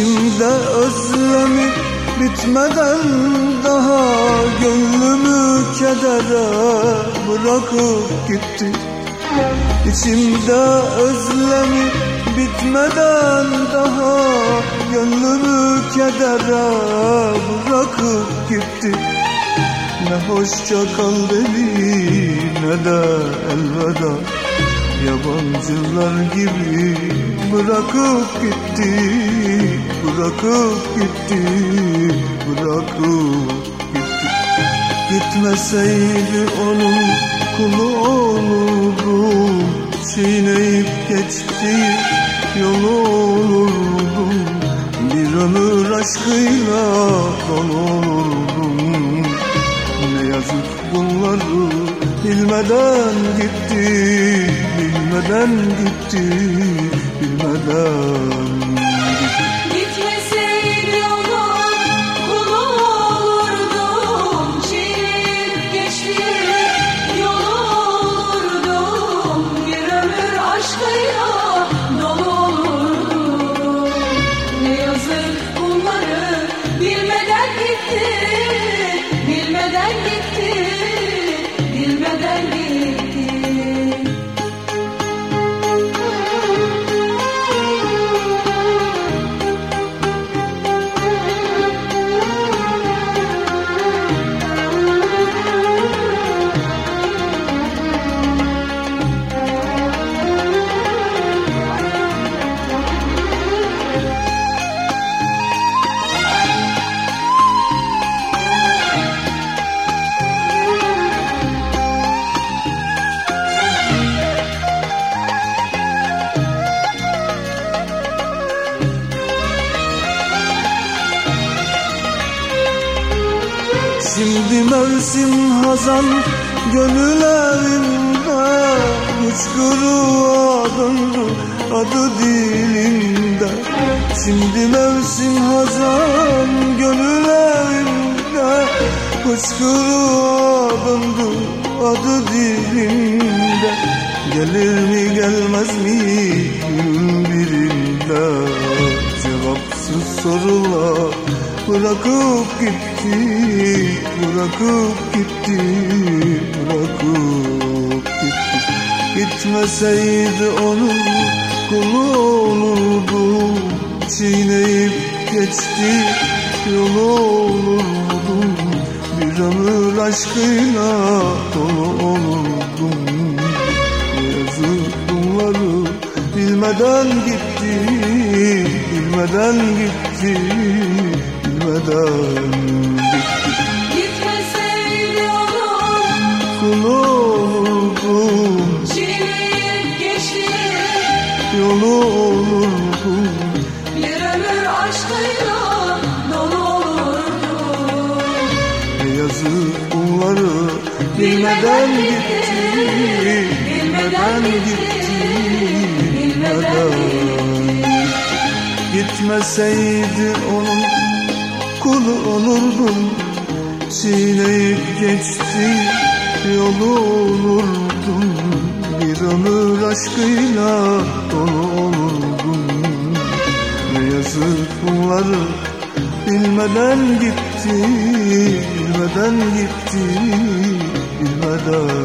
özlemi bitmeden daha Gönlümü kedere bırakıp gitti. İçimde özlemi bitmeden daha Gönlümü kedere bırakıp gitti. Ne hoşça kal dedi ne de elveda Yabancılar gibi bırakıp gitti Bırakıp gitti Bırakıp gitti. Gitmeseydi onun kulu olurdum Çiğneyip geçti yolu olurdum Bir ömür aşkıyla dolu olurdum. Ne yazık bunları bilmeden gitti Bilmeden gitti Bilmeden bilmeden gitti Bilmeden gitti Bilmeden Şimdi mevsim hazan gönül evinde Hıçkırığa döndü adı dilimde Şimdi mevsim hazan gönül evinde Hıçkırığa döndü adı dilimde Gelir mi gelmez mi günün birinde Cevapsız sorular bırakıp gitti Bırakıp gitti Bırakıp gitti. Gitmeseydi onun kulu olurdum Çiğneyip geçti yolu olurdum Bir ömür aşkıyla dolu olurdum bilmeden gitti Bilmeden gitti Bilmeden gitti. Gitmeseydi onun Kulu olurdum çiğneyip geçti. Yolu olurdum Bir ömür aşkıyla dolu olurdu. Ne yazık bunları bilmeden gitti Bilmeden gitti Bilmeden Gitmeseydi onun kulu olurdum Çiğneyip geçti yolu olurdum Bir ömür aşkıyla dolu olurdum Ne yazık bunları bilmeden gitti Bilmeden gitti. Bilmeden